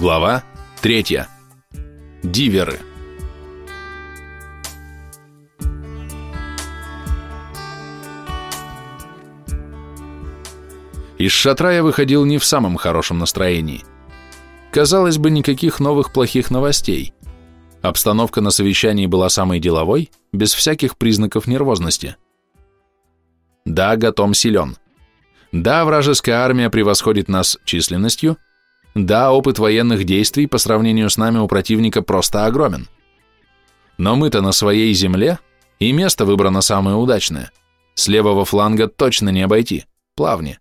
Глава 3. Диверы. Из шатра я выходил не в самом хорошем настроении. Казалось бы, никаких новых плохих новостей. Обстановка на совещании была самой деловой, без всяких признаков нервозности. Да, Гатом силен. Да, вражеская армия превосходит нас численностью – да, опыт военных действий по сравнению с нами у противника просто огромен. Но мы-то на своей земле, и место выбрано самое удачное. С левого фланга точно не обойти, плавни.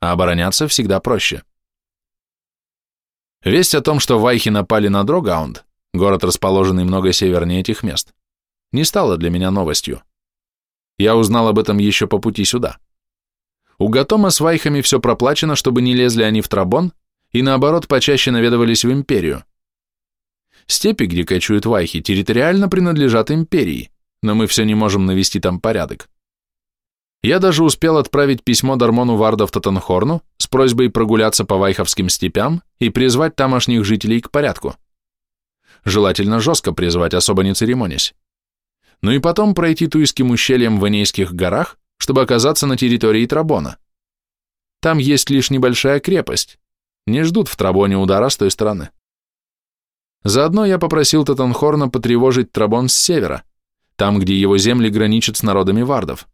А обороняться всегда проще. Весть о том, что вайхи напали на Дрогаунд, город, расположенный много севернее этих мест, не стала для меня новостью. Я узнал об этом еще по пути сюда. У Гатома с вайхами все проплачено, чтобы не лезли они в Трабон и наоборот почаще наведывались в империю. Степи, где кочуют вайхи, территориально принадлежат империи, но мы все не можем навести там порядок. Я даже успел отправить письмо Дармону Варда в Тоттенхорну с просьбой прогуляться по вайховским степям и призвать тамошних жителей к порядку. Желательно жестко призвать, особо не церемонясь. Ну и потом пройти Туйским ущельем в Энейских горах, чтобы оказаться на территории Трабона. Там есть лишь небольшая крепость, не ждут в Трабоне удара с той стороны. Заодно я попросил Татанхорна потревожить Трабон с севера, там, где его земли граничат с народами вардов.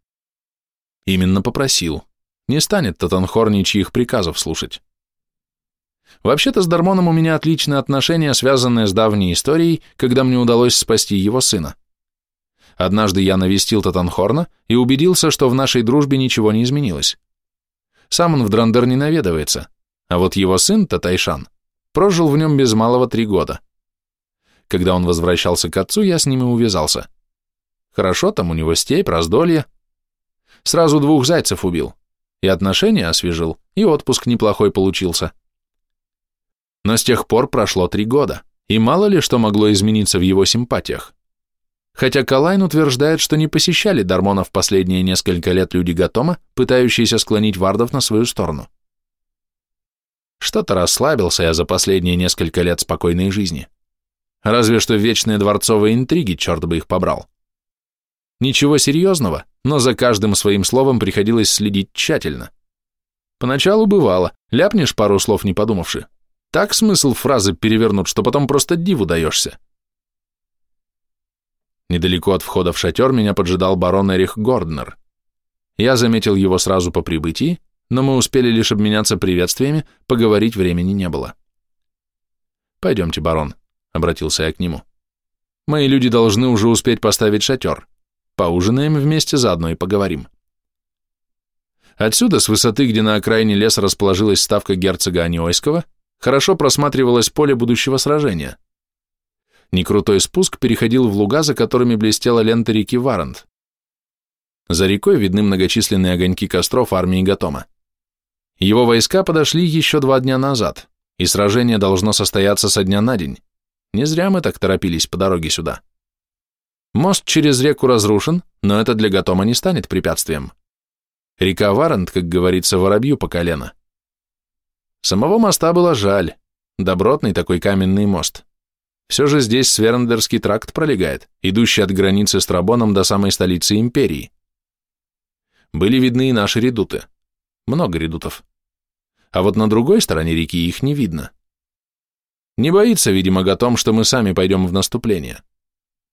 Именно попросил. Не станет Татанхор ничьих приказов слушать. Вообще-то с Дармоном у меня отличные отношения, связанные с давней историей, когда мне удалось спасти его сына. Однажды я навестил Татанхорна и убедился, что в нашей дружбе ничего не изменилось. Сам он в Драндер не наведывается, а вот его сын, Татайшан, прожил в нем без малого три года. Когда он возвращался к отцу, я с ними увязался. Хорошо, там у него степь, раздолье. Сразу двух зайцев убил. И отношения освежил, и отпуск неплохой получился. Но с тех пор прошло три года, и мало ли что могло измениться в его симпатиях. Хотя Калайн утверждает, что не посещали Дармона в последние несколько лет люди Гатома, пытающиеся склонить вардов на свою сторону. Что-то расслабился я за последние несколько лет спокойной жизни. Разве что вечные дворцовые интриги, черт бы их побрал. Ничего серьезного, но за каждым своим словом приходилось следить тщательно. Поначалу бывало, ляпнешь пару слов не подумавши. Так смысл фразы перевернут, что потом просто диву даешься. Недалеко от входа в шатер меня поджидал барон Эрих Горднер. Я заметил его сразу по прибытии но мы успели лишь обменяться приветствиями, поговорить времени не было. «Пойдемте, барон», — обратился я к нему. «Мои люди должны уже успеть поставить шатер. Поужинаем вместе, заодно и поговорим». Отсюда, с высоты, где на окраине леса расположилась ставка герцога Аниойского, хорошо просматривалось поле будущего сражения. Некрутой спуск переходил в луга, за которыми блестела лента реки Варант. За рекой видны многочисленные огоньки костров армии Гатома. Его войска подошли еще два дня назад, и сражение должно состояться со дня на день. Не зря мы так торопились по дороге сюда. Мост через реку разрушен, но это для Гатома не станет препятствием. Река Варант, как говорится, воробью по колено. Самого моста было жаль. Добротный такой каменный мост. Все же здесь Сверндерский тракт пролегает, идущий от границы с Трабоном до самой столицы империи. Были видны и наши редуты много редутов. А вот на другой стороне реки их не видно. Не боится, видимо, Гатом, что мы сами пойдем в наступление.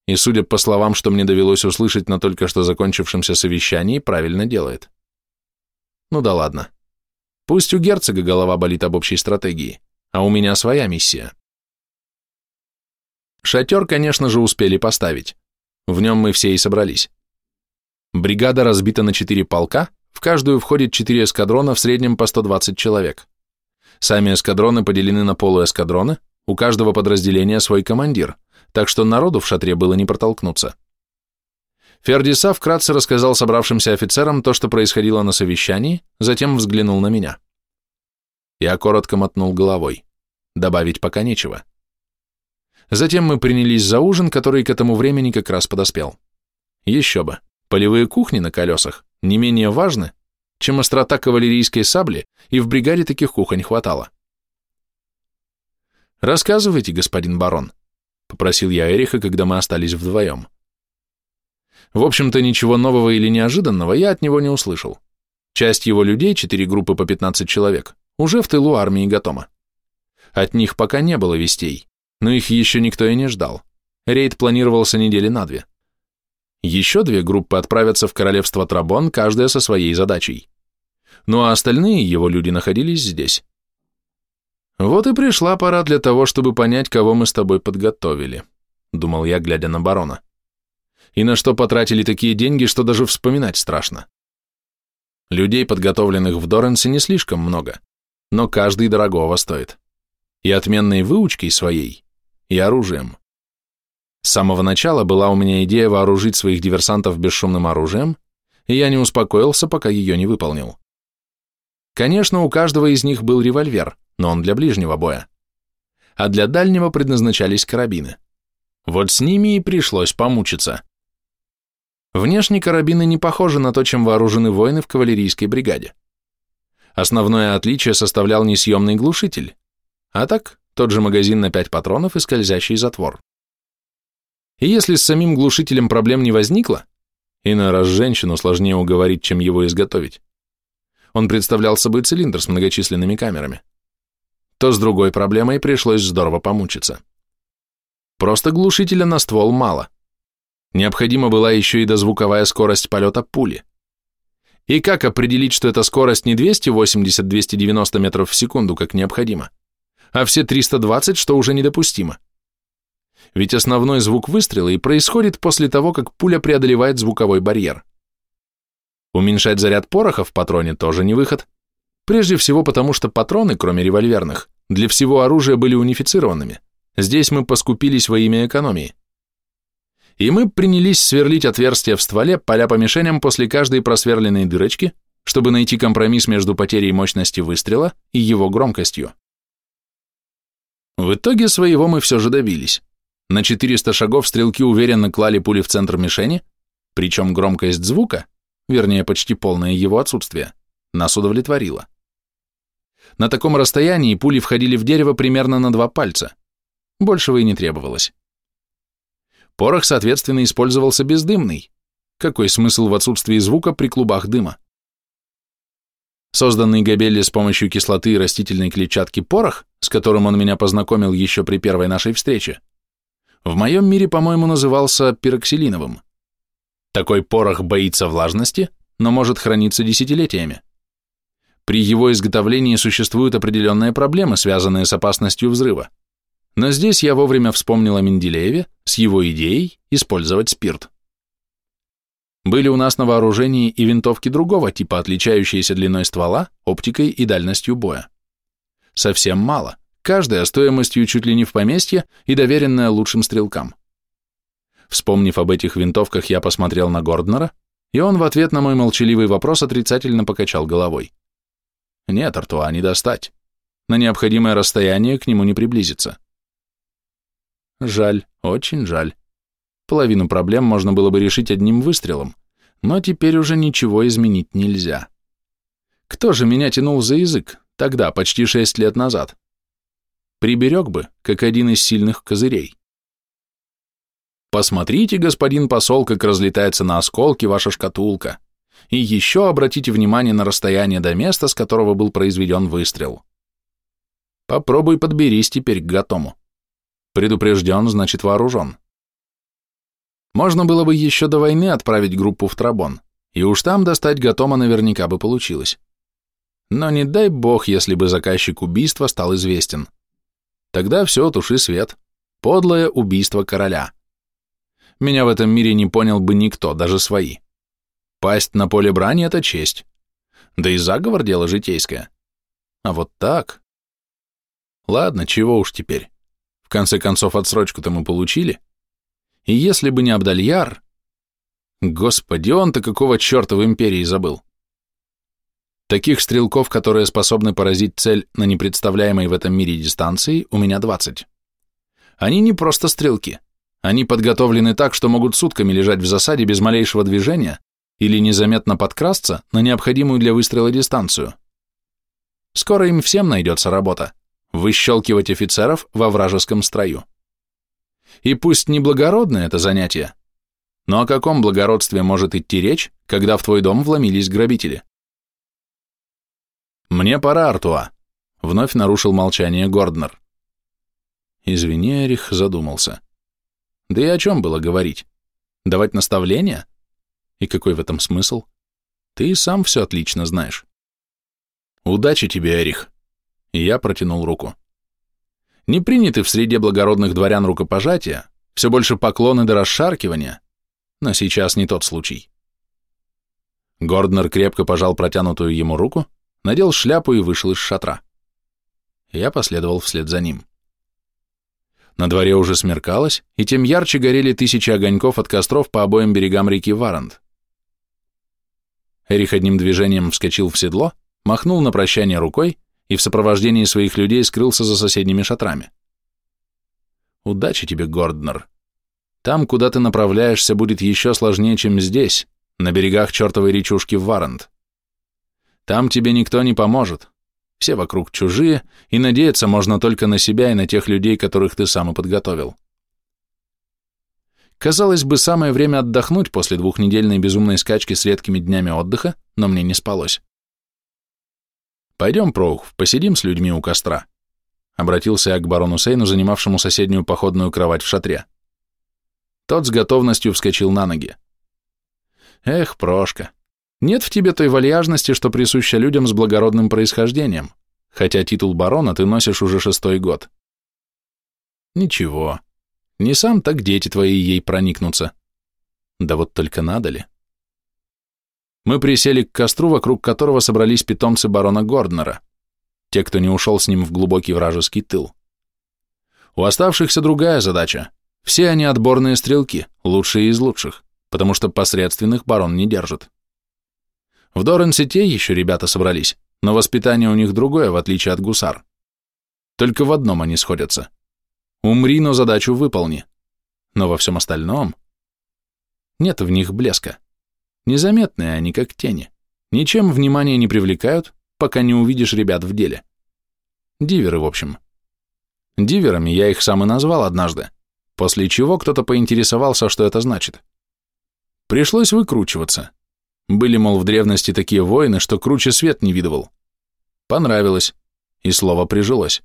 И, судя по словам, что мне довелось услышать на только что закончившемся совещании, правильно делает. Ну да ладно. Пусть у герцога голова болит об общей стратегии, а у меня своя миссия. Шатер, конечно же, успели поставить. В нем мы все и собрались. Бригада разбита на четыре полка, в каждую входит 4 эскадрона, в среднем по 120 человек. Сами эскадроны поделены на полуэскадроны, у каждого подразделения свой командир, так что народу в шатре было не протолкнуться. Фердиса вкратце рассказал собравшимся офицерам то, что происходило на совещании, затем взглянул на меня. Я коротко мотнул головой. Добавить пока нечего. Затем мы принялись за ужин, который к этому времени как раз подоспел. Еще бы, полевые кухни на колесах не менее важны, чем острота кавалерийской сабли, и в бригаде таких кухонь хватало. Рассказывайте, господин барон, попросил я Эриха, когда мы остались вдвоем. В общем-то, ничего нового или неожиданного я от него не услышал. Часть его людей, четыре группы по 15 человек, уже в тылу армии Гатома. От них пока не было вестей, но их еще никто и не ждал. Рейд планировался недели на две. Еще две группы отправятся в королевство Трабон, каждая со своей задачей. Ну а остальные его люди находились здесь. Вот и пришла пора для того, чтобы понять, кого мы с тобой подготовили, думал я, глядя на барона. И на что потратили такие деньги, что даже вспоминать страшно. Людей, подготовленных в Доренсе, не слишком много, но каждый дорогого стоит. И отменной выучкой своей, и оружием. С самого начала была у меня идея вооружить своих диверсантов бесшумным оружием, и я не успокоился, пока ее не выполнил. Конечно, у каждого из них был револьвер, но он для ближнего боя. А для дальнего предназначались карабины. Вот с ними и пришлось помучиться. Внешне карабины не похожи на то, чем вооружены воины в кавалерийской бригаде. Основное отличие составлял несъемный глушитель, а так тот же магазин на 5 патронов и скользящий затвор. И если с самим глушителем проблем не возникло, иной раз женщину сложнее уговорить, чем его изготовить, он представлял собой цилиндр с многочисленными камерами, то с другой проблемой пришлось здорово помучиться. Просто глушителя на ствол мало. Необходима была еще и дозвуковая скорость полета пули. И как определить, что эта скорость не 280-290 метров в секунду, как необходимо, а все 320, что уже недопустимо? Ведь основной звук выстрела и происходит после того, как пуля преодолевает звуковой барьер. Уменьшать заряд пороха в патроне тоже не выход. Прежде всего потому, что патроны, кроме револьверных, для всего оружия были унифицированными. Здесь мы поскупились во имя экономии. И мы принялись сверлить отверстия в стволе, поля по мишеням после каждой просверленной дырочки, чтобы найти компромисс между потерей мощности выстрела и его громкостью. В итоге своего мы все же добились. На 400 шагов стрелки уверенно клали пули в центр мишени, причем громкость звука, вернее почти полное его отсутствие, нас удовлетворила. На таком расстоянии пули входили в дерево примерно на два пальца. Большего и не требовалось. Порох, соответственно, использовался бездымный. Какой смысл в отсутствии звука при клубах дыма? Созданный Габелли с помощью кислоты и растительной клетчатки порох, с которым он меня познакомил еще при первой нашей встрече, в моем мире, по-моему, назывался пироксилиновым. Такой порох боится влажности, но может храниться десятилетиями. При его изготовлении существуют определенные проблемы, связанные с опасностью взрыва. Но здесь я вовремя вспомнил о Менделееве с его идеей использовать спирт. Были у нас на вооружении и винтовки другого типа, отличающиеся длиной ствола, оптикой и дальностью боя. Совсем мало каждая стоимостью чуть ли не в поместье и доверенная лучшим стрелкам. Вспомнив об этих винтовках, я посмотрел на Горднера, и он в ответ на мой молчаливый вопрос отрицательно покачал головой. Нет, Артуа, не достать. На необходимое расстояние к нему не приблизиться. Жаль, очень жаль. Половину проблем можно было бы решить одним выстрелом, но теперь уже ничего изменить нельзя. Кто же меня тянул за язык тогда, почти шесть лет назад? Приберег бы, как один из сильных козырей. Посмотрите, господин посол, как разлетается на осколки ваша шкатулка, и еще обратите внимание на расстояние до места, с которого был произведен выстрел. Попробуй подберись теперь к Гатому. Предупрежден, значит вооружен. Можно было бы еще до войны отправить группу в Трабон, и уж там достать Гатома наверняка бы получилось. Но не дай бог, если бы заказчик убийства стал известен. Тогда все, туши свет. Подлое убийство короля. Меня в этом мире не понял бы никто, даже свои. Пасть на поле брани — это честь. Да и заговор — дело житейское. А вот так... Ладно, чего уж теперь. В конце концов, отсрочку-то мы получили. И если бы не Абдальяр... Господи, он-то какого черта в империи забыл? Таких стрелков, которые способны поразить цель на непредставляемой в этом мире дистанции, у меня 20. Они не просто стрелки. Они подготовлены так, что могут сутками лежать в засаде без малейшего движения или незаметно подкрасться на необходимую для выстрела дистанцию. Скоро им всем найдется работа. выщелкивать офицеров во вражеском строю. И пусть не благородное это занятие, но о каком благородстве может идти речь, когда в твой дом вломились грабители? «Мне пора, Артуа», — вновь нарушил молчание Горднер. Извини, Эрих задумался. Да и о чем было говорить? Давать наставления? И какой в этом смысл? Ты и сам все отлично знаешь. Удачи тебе, Эрих. И я протянул руку. Не приняты в среде благородных дворян рукопожатия, все больше поклоны до расшаркивания, но сейчас не тот случай. Горднер крепко пожал протянутую ему руку, надел шляпу и вышел из шатра. Я последовал вслед за ним. На дворе уже смеркалось, и тем ярче горели тысячи огоньков от костров по обоим берегам реки Варант. Эрих одним движением вскочил в седло, махнул на прощание рукой и в сопровождении своих людей скрылся за соседними шатрами. Удачи тебе, Горднер. Там, куда ты направляешься, будет еще сложнее, чем здесь, на берегах чертовой речушки Варант. Там тебе никто не поможет, все вокруг чужие, и надеяться можно только на себя и на тех людей, которых ты сам и подготовил. Казалось бы, самое время отдохнуть после двухнедельной безумной скачки с редкими днями отдыха, но мне не спалось. «Пойдем, Проух, посидим с людьми у костра», — обратился я к барону Сейну, занимавшему соседнюю походную кровать в шатре. Тот с готовностью вскочил на ноги. «Эх, Прошка, нет в тебе той вальяжности, что присуща людям с благородным происхождением, хотя титул барона ты носишь уже шестой год. Ничего, не сам, так дети твои ей проникнутся. Да вот только надо ли? Мы присели к костру, вокруг которого собрались питомцы барона Горднера, те, кто не ушел с ним в глубокий вражеский тыл. У оставшихся другая задача. Все они отборные стрелки, лучшие из лучших, потому что посредственных барон не держит. В Доренсите еще ребята собрались, но воспитание у них другое, в отличие от гусар. Только в одном они сходятся. Умри, но задачу выполни. Но во всем остальном нет в них блеска. Незаметные они, как тени. Ничем внимания не привлекают, пока не увидишь ребят в деле. Диверы, в общем. Диверами я их сам и назвал однажды, после чего кто-то поинтересовался, что это значит. Пришлось выкручиваться. Были, мол, в древности такие воины, что круче свет не видывал. Понравилось, и слово прижилось.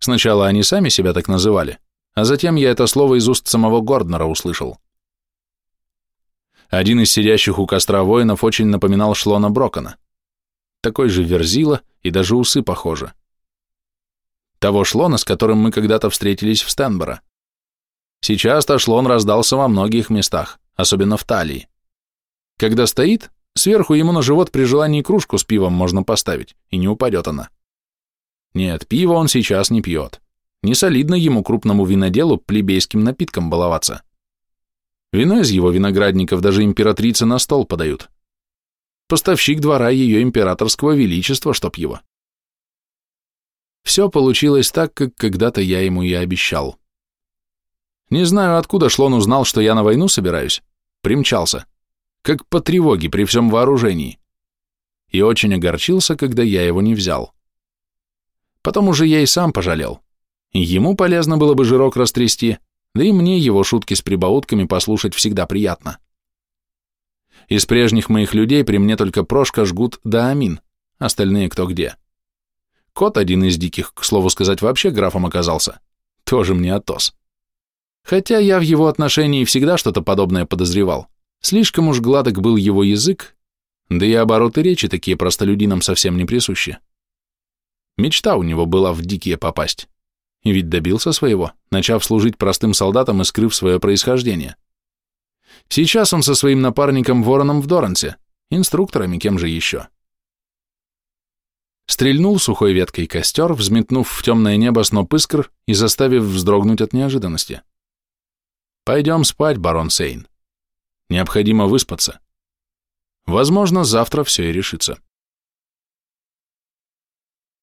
Сначала они сами себя так называли, а затем я это слово из уст самого Горднера услышал. Один из сидящих у костра воинов очень напоминал Шлона Брокона. Такой же верзила и даже усы похожи. Того Шлона, с которым мы когда-то встретились в Стенборо. Сейчас-то Шлон раздался во многих местах, особенно в Талии. Когда стоит, сверху ему на живот при желании кружку с пивом можно поставить, и не упадет она. Нет, пиво он сейчас не пьет. Не солидно ему, крупному виноделу, плебейским напитком баловаться. Вино из его виноградников даже императрицы на стол подают. Поставщик двора ее императорского величества, чтоб его. Все получилось так, как когда-то я ему и обещал. Не знаю, откуда Шлон узнал, что я на войну собираюсь. Примчался как по тревоге при всем вооружении, и очень огорчился, когда я его не взял. Потом уже я и сам пожалел. Ему полезно было бы жирок растрясти, да и мне его шутки с прибаутками послушать всегда приятно. Из прежних моих людей при мне только Прошка, Жгут да Амин, остальные кто где. Кот один из диких, к слову сказать, вообще графом оказался. Тоже мне Атос. Хотя я в его отношении всегда что-то подобное подозревал. Слишком уж гладок был его язык, да и обороты речи такие простолюдинам совсем не присущи. Мечта у него была в дикие попасть. И ведь добился своего, начав служить простым солдатам и скрыв свое происхождение. Сейчас он со своим напарником Вороном в Дорансе, инструкторами кем же еще. Стрельнул сухой веткой костер, взметнув в темное небо сноп искр и заставив вздрогнуть от неожиданности. «Пойдем спать, барон Сейн». Необходимо выспаться. Возможно, завтра все и решится.